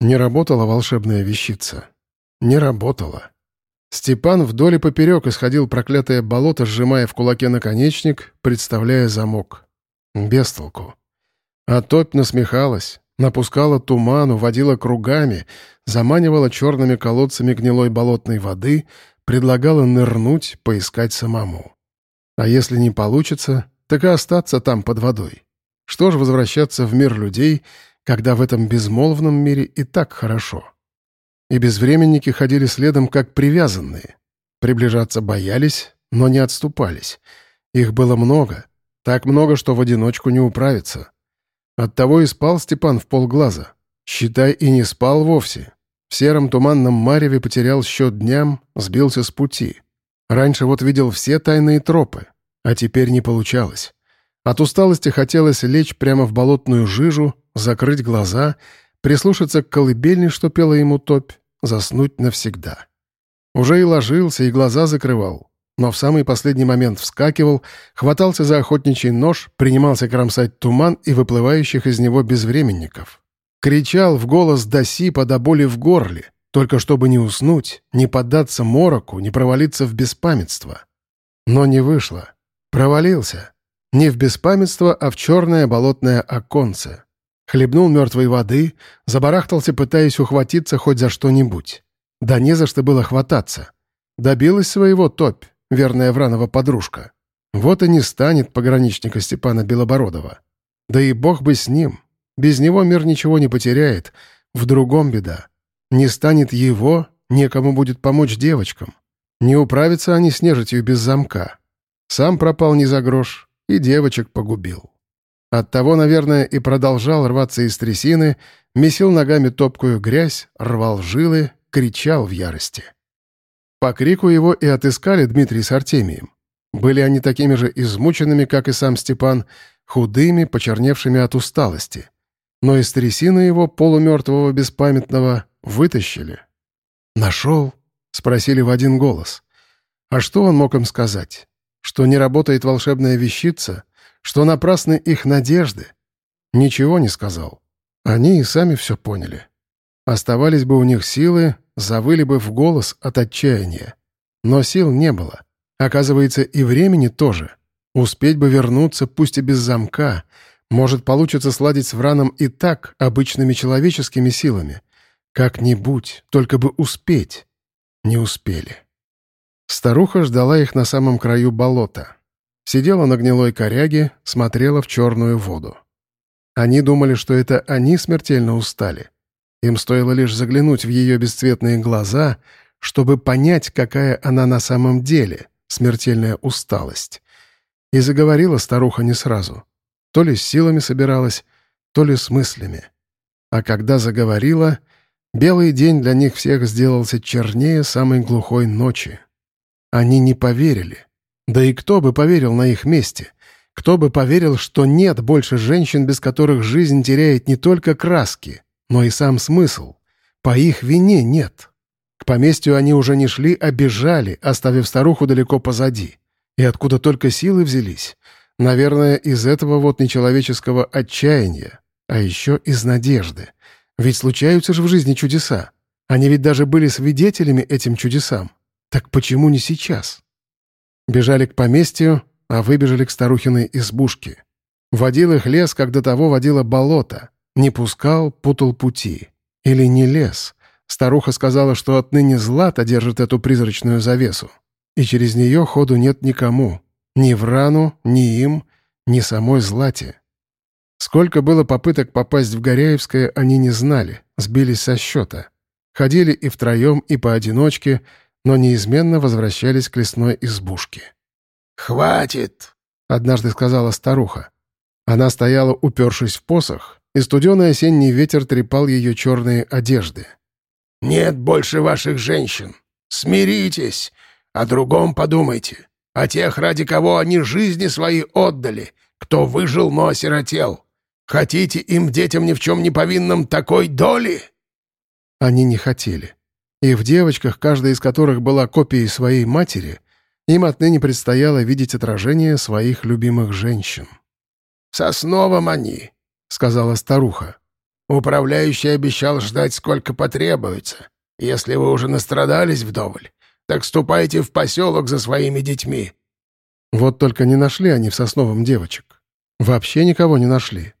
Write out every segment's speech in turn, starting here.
Не работала волшебная вещица. Не работала. Степан вдоль и поперек исходил проклятое болото, сжимая в кулаке наконечник, представляя замок. Без толку. А топь насмехалась, напускала туману, водила кругами, заманивала черными колодцами гнилой болотной воды, предлагала нырнуть, поискать самому. А если не получится, так и остаться там под водой. Что ж возвращаться в мир людей, когда в этом безмолвном мире и так хорошо? И безвременники ходили следом как привязанные. Приближаться боялись, но не отступались. Их было много, так много, что в одиночку не управиться. Оттого и спал Степан в полглаза. Считай, и не спал вовсе. В сером туманном мареве потерял счет дням, сбился с пути. Раньше вот видел все тайные тропы, а теперь не получалось. От усталости хотелось лечь прямо в болотную жижу, закрыть глаза, прислушаться к колыбельне, что пела ему топь, заснуть навсегда. Уже и ложился, и глаза закрывал, но в самый последний момент вскакивал, хватался за охотничий нож, принимался кромсать туман и выплывающих из него безвременников. Кричал в голос до сипа, до боли в горле, только чтобы не уснуть, не поддаться мороку, не провалиться в беспамятство. Но не вышло. Провалился. Не в беспамятство, а в черное болотное оконце. Хлебнул мертвой воды, забарахтался, пытаясь ухватиться хоть за что-нибудь. Да не за что было хвататься. Добилась своего топь верная Вранова подружка. Вот и не станет пограничника Степана Белобородова. Да и бог бы с ним. Без него мир ничего не потеряет. В другом беда. Не станет его, некому будет помочь девочкам. Не управятся они с нежитью без замка. Сам пропал не за грош и девочек погубил. Оттого, наверное, и продолжал рваться из трясины, месил ногами топкую грязь, рвал жилы, кричал в ярости. По крику его и отыскали Дмитрий с Артемием. Были они такими же измученными, как и сам Степан, худыми, почерневшими от усталости. Но из трясины его, полумертвого беспамятного, вытащили. «Нашел?» — спросили в один голос. А что он мог им сказать? Что не работает волшебная вещица? Что напрасны их надежды? Ничего не сказал. Они и сами все поняли. Оставались бы у них силы, завыли бы в голос от отчаяния. Но сил не было. Оказывается, и времени тоже. Успеть бы вернуться, пусть и без замка. Может, получится сладить с Враном и так, обычными человеческими силами. Как-нибудь, только бы успеть. Не успели. Старуха ждала их на самом краю болота. Сидела на гнилой коряге, смотрела в черную воду. Они думали, что это они смертельно устали. Им стоило лишь заглянуть в ее бесцветные глаза, чтобы понять, какая она на самом деле, смертельная усталость. И заговорила старуха не сразу. То ли с силами собиралась, то ли с мыслями. А когда заговорила, белый день для них всех сделался чернее самой глухой ночи. Они не поверили. Да и кто бы поверил на их месте? Кто бы поверил, что нет больше женщин, без которых жизнь теряет не только краски, но и сам смысл. По их вине нет. К поместью они уже не шли, а бежали, оставив старуху далеко позади. И откуда только силы взялись? Наверное, из этого вот нечеловеческого отчаяния, а еще из надежды. Ведь случаются же в жизни чудеса. Они ведь даже были свидетелями этим чудесам. Так почему не сейчас? Бежали к поместью, а выбежали к старухиной избушке. Водил их лес, как до того водило болото. Не пускал, путал пути. Или не лез. Старуха сказала, что отныне Злата держит эту призрачную завесу. И через нее ходу нет никому. Ни Врану, ни им, ни самой Злате. Сколько было попыток попасть в Горяевское, они не знали, сбились со счета. Ходили и втроем, и поодиночке, но неизменно возвращались к лесной избушке. «Хватит!» — однажды сказала старуха. Она стояла, упершись в посох, и студеный осенний ветер трепал ее черные одежды. «Нет больше ваших женщин. Смиритесь, о другом подумайте, о тех, ради кого они жизни свои отдали, кто выжил, но осиротел. Хотите им, детям ни в чем не повинным, такой доли?» Они не хотели. И в девочках, каждая из которых была копией своей матери, им отныне предстояло видеть отражение своих любимых женщин. «Сосновом они, — сказала старуха. Управляющий обещал ждать, сколько потребуется. Если вы уже настрадались вдоволь, так ступайте в поселок за своими детьми». Вот только не нашли они в Сосновом девочек. Вообще никого не нашли.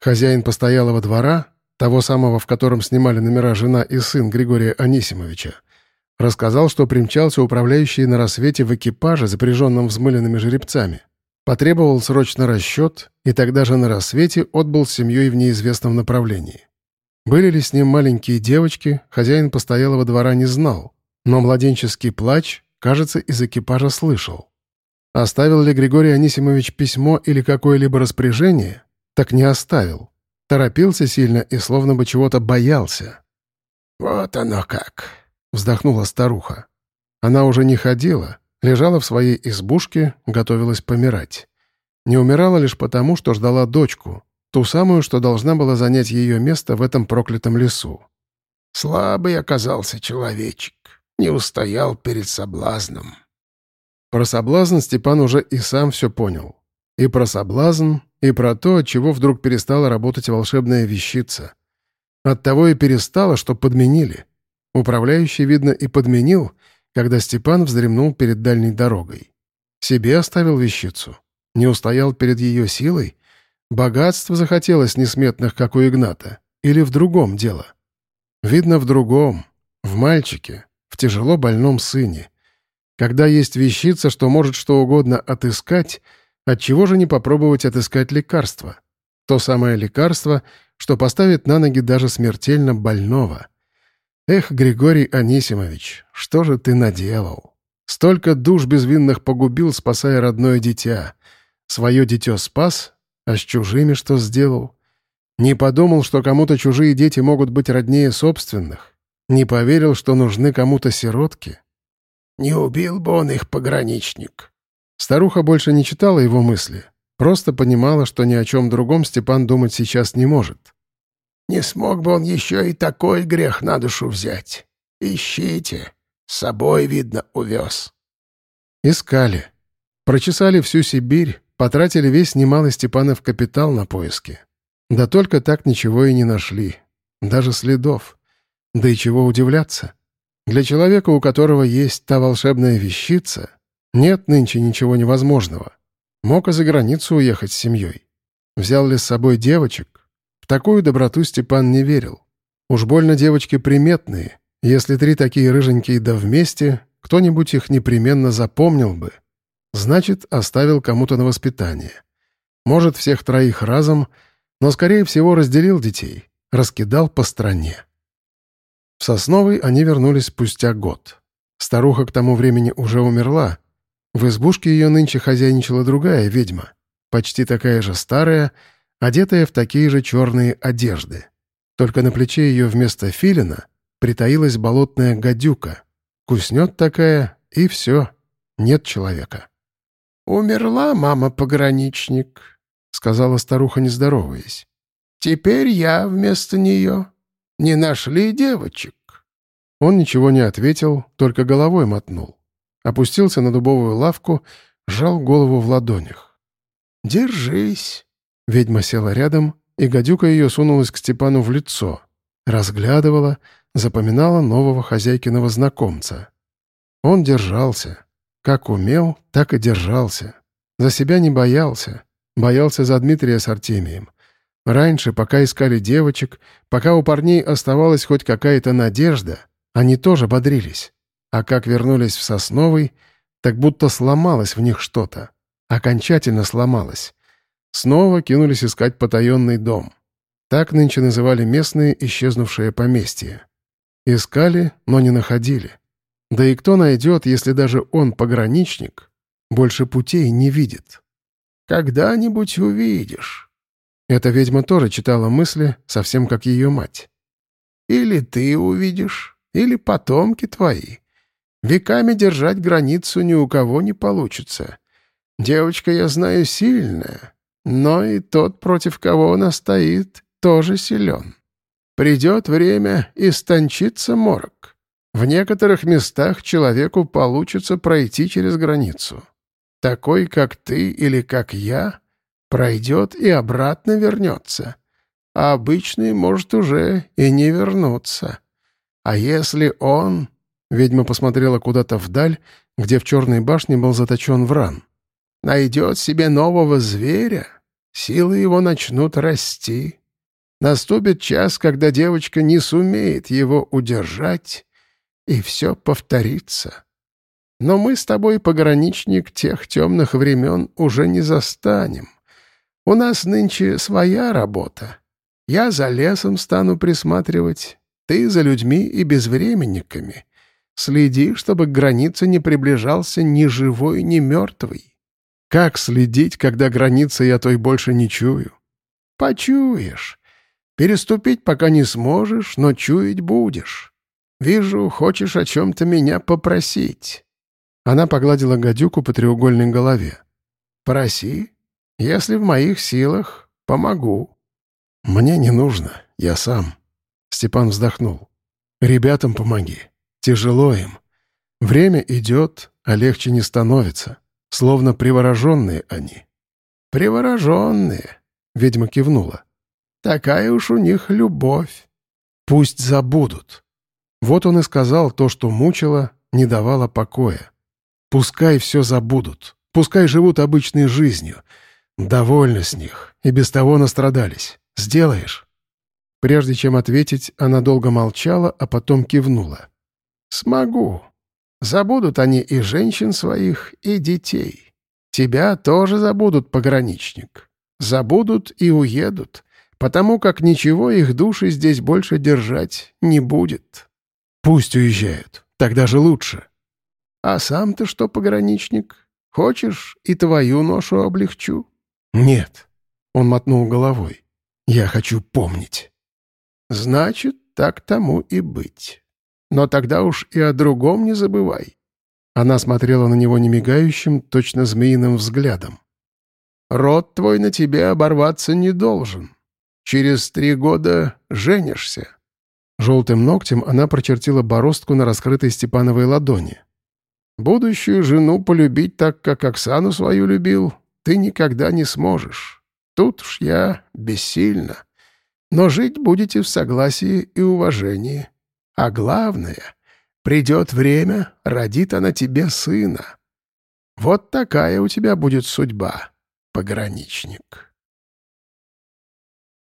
Хозяин постоялого двора, того самого, в котором снимали номера жена и сын Григория Анисимовича, рассказал, что примчался управляющий на рассвете в экипаже, запряженном взмыленными жеребцами. Потребовал срочно расчет, и тогда же на рассвете отбыл с семьей в неизвестном направлении. Были ли с ним маленькие девочки, хозяин постоялого двора не знал, но младенческий плач, кажется, из экипажа слышал. Оставил ли Григорий Анисимович письмо или какое-либо распоряжение? Так не оставил. Торопился сильно и словно бы чего-то боялся. «Вот оно как!» — вздохнула старуха. Она уже не ходила, лежала в своей избушке, готовилась помирать. Не умирала лишь потому, что ждала дочку, ту самую, что должна была занять ее место в этом проклятом лесу. «Слабый оказался человечек, не устоял перед соблазном». Про соблазн Степан уже и сам все понял. И про соблазн, и про то, от чего вдруг перестала работать волшебная вещица. Оттого и перестала, что подменили. Управляющий, видно, и подменил, когда Степан вздремнул перед дальней дорогой. Себе оставил вещицу. Не устоял перед ее силой. Богатство захотелось несметных, как у Игната. Или в другом дело. Видно, в другом. В мальчике. В тяжело больном сыне. Когда есть вещица, что может что угодно отыскать, отчего же не попробовать отыскать лекарство? То самое лекарство, что поставит на ноги даже смертельно больного. Эх, Григорий Анисимович, что же ты наделал? Столько душ безвинных погубил, спасая родное дитя. Свое дитё спас, а с чужими что сделал? Не подумал, что кому-то чужие дети могут быть роднее собственных. Не поверил, что нужны кому-то сиротки. Не убил бы он их, пограничник. Старуха больше не читала его мысли. Просто понимала, что ни о чем другом Степан думать сейчас не может. Не смог бы он еще и такой грех на душу взять. Ищите. С собой, видно, увез. Искали. Прочесали всю Сибирь, потратили весь немалый Степанов капитал на поиски. Да только так ничего и не нашли. Даже следов. Да и чего удивляться. Для человека, у которого есть та волшебная вещица, нет нынче ничего невозможного. Мог и за границу уехать с семьей. Взял ли с собой девочек? В такую доброту Степан не верил. Уж больно девочки приметные. Если три такие рыженькие да вместе, кто-нибудь их непременно запомнил бы. Значит, оставил кому-то на воспитание. Может, всех троих разом, но, скорее всего, разделил детей, раскидал по стране. В Сосновой они вернулись спустя год. Старуха к тому времени уже умерла. В избушке ее нынче хозяйничала другая ведьма, почти такая же старая, одетая в такие же черные одежды. Только на плече ее вместо филина притаилась болотная гадюка. Куснет такая, и все, нет человека. «Умерла мама-пограничник», — сказала старуха, не здороваясь. «Теперь я вместо нее». Не нашли девочек?» Он ничего не ответил, только головой мотнул. Опустился на дубовую лавку, сжал голову в ладонях. «Держись!» Ведьма села рядом, и гадюка ее сунулась к Степану в лицо. Разглядывала, запоминала нового хозяйкиного знакомца. Он держался. Как умел, так и держался. За себя не боялся. Боялся за Дмитрия с Артемием. Раньше, пока искали девочек, пока у парней оставалась хоть какая-то надежда, они тоже бодрились. А как вернулись в Сосновый, так будто сломалось в них что-то. Окончательно сломалось. Снова кинулись искать потаенный дом. Так нынче называли местные исчезнувшие поместья. Искали, но не находили. Да и кто найдет, если даже он, пограничник, больше путей не видит? «Когда-нибудь увидишь», эта ведьма тоже читала мысли, совсем как ее мать. «Или ты увидишь, или потомки твои. Веками держать границу ни у кого не получится. Девочка, я знаю, сильная, но и тот, против кого она стоит, тоже силен. Придет время, и стончится морок. В некоторых местах человеку получится пройти через границу. Такой, как ты или как я, Пройдет и обратно вернется. а обычный может уже и не вернуться. А если он...» Ведьма посмотрела куда-то вдаль, где в черной башне был заточен вран. «Найдет себе нового зверя, силы его начнут расти. Наступит час, когда девочка не сумеет его удержать, и все повторится. Но мы с тобой, пограничник, тех темных времен уже не застанем. У нас нынче своя работа. Я за лесом стану присматривать, ты за людьми и безвременниками. Следи, чтобы к границе не приближался ни живой, ни мертвый. Как следить, когда границы я той больше не чую? Почуешь. Переступить пока не сможешь, но чуять будешь. Вижу, хочешь о чем-то меня попросить. Она погладила гадюку по треугольной голове. «Проси. Если в моих силах, помогу». «Мне не нужно. Я сам». Степан вздохнул. «Ребятам помоги. Тяжело им. Время идет, а легче не становится. Словно привороженные они». «Привороженные», — ведьма кивнула. «Такая уж у них любовь». «Пусть забудут». Вот он и сказал то, что мучило, не давало покоя. Пускай все забудут, пускай живут обычной жизнью. Довольно с них, и без того настрадались. Сделаешь?» Прежде чем ответить, она долго молчала, а потом кивнула. «Смогу. Забудут они и женщин своих, и детей. Тебя тоже забудут, пограничник. Забудут и уедут, потому как ничего их души здесь больше держать не будет». «Пусть уезжают, тогда же лучше». А сам-то что, пограничник? Хочешь, и твою ношу облегчу?» «Нет», — он мотнул головой. «Я хочу помнить». «Значит, так тому и быть. Но тогда уж и о другом не забывай». Она смотрела на него немигающим, точно змеиным взглядом. «Род твой на тебе оборваться не должен. Через три года женишься». Желтым ногтем она прочертила бороздку на раскрытой Степановой ладони. Будущую жену полюбить так, как Оксану свою любил, ты никогда не сможешь. Тут уж я бессильна. Но жить будете в согласии и уважении. А главное, придет время, родит она тебе сына. Вот такая у тебя будет судьба, пограничник».